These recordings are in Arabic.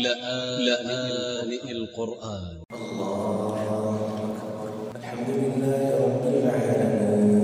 لآن القرآن. الله أكبر. الحمد لله رب العالمين.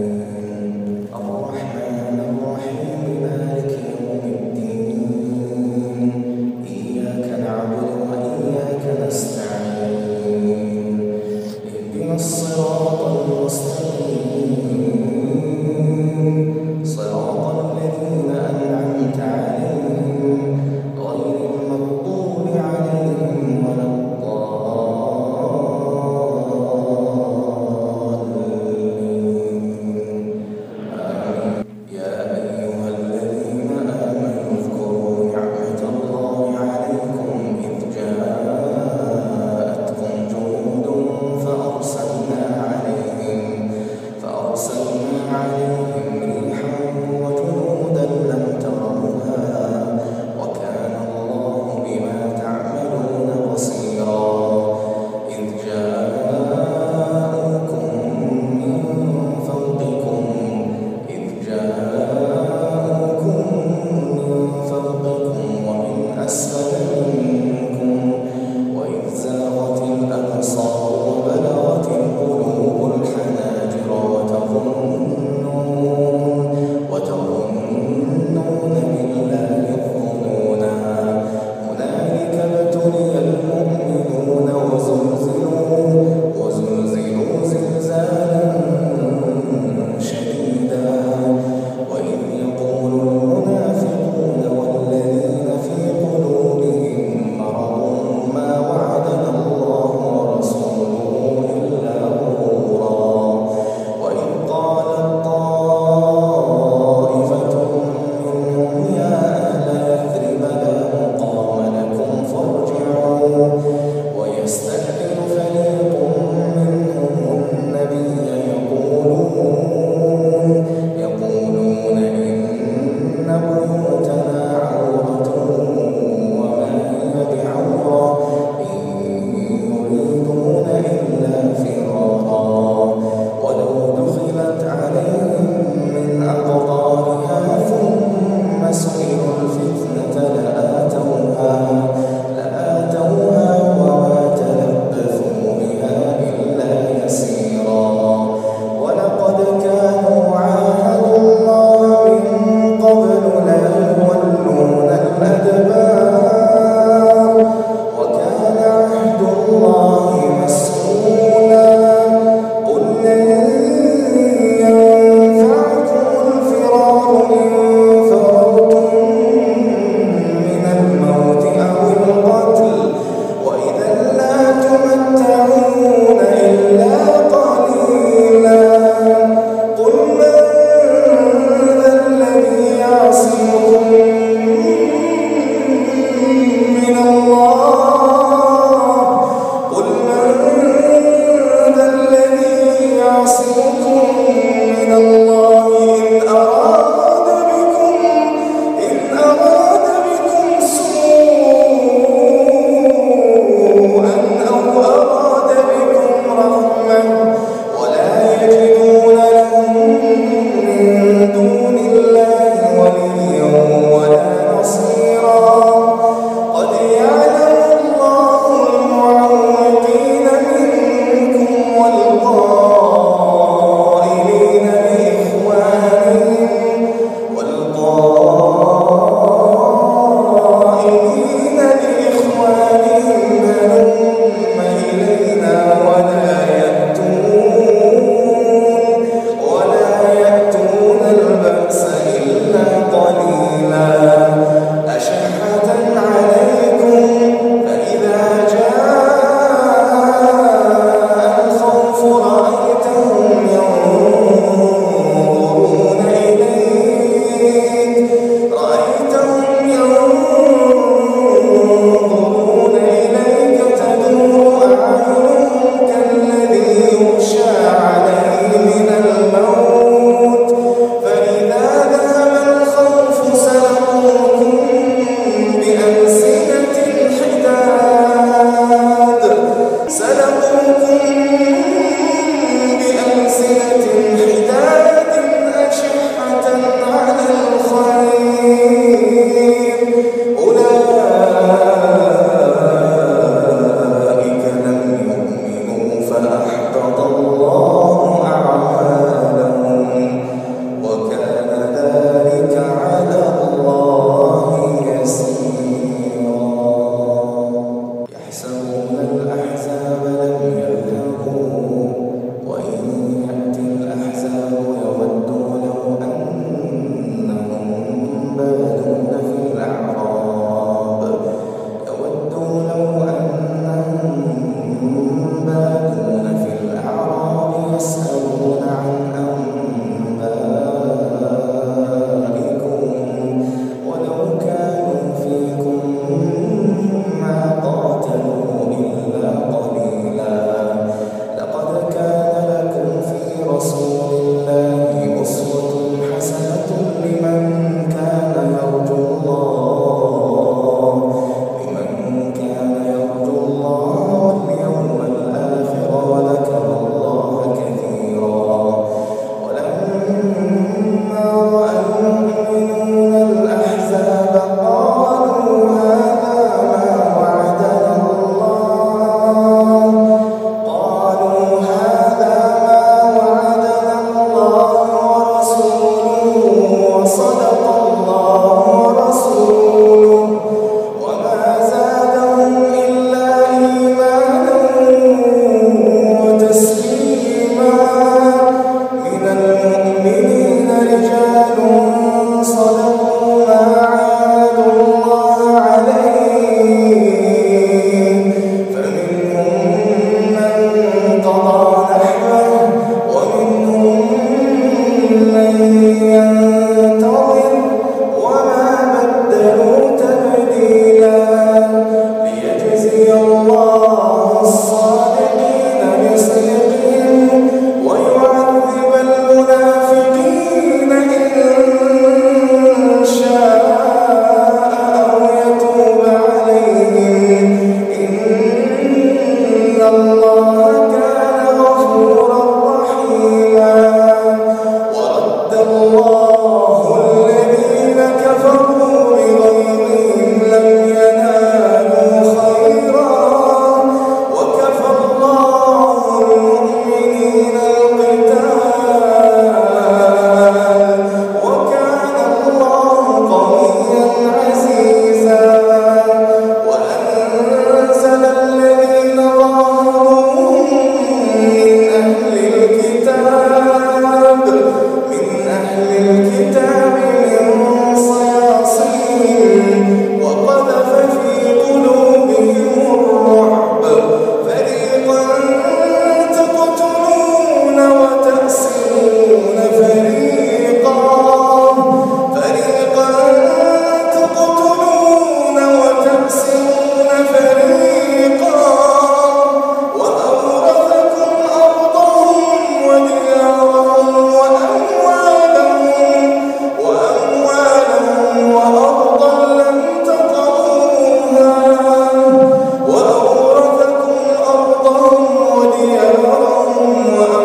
وراءهم وأمامهم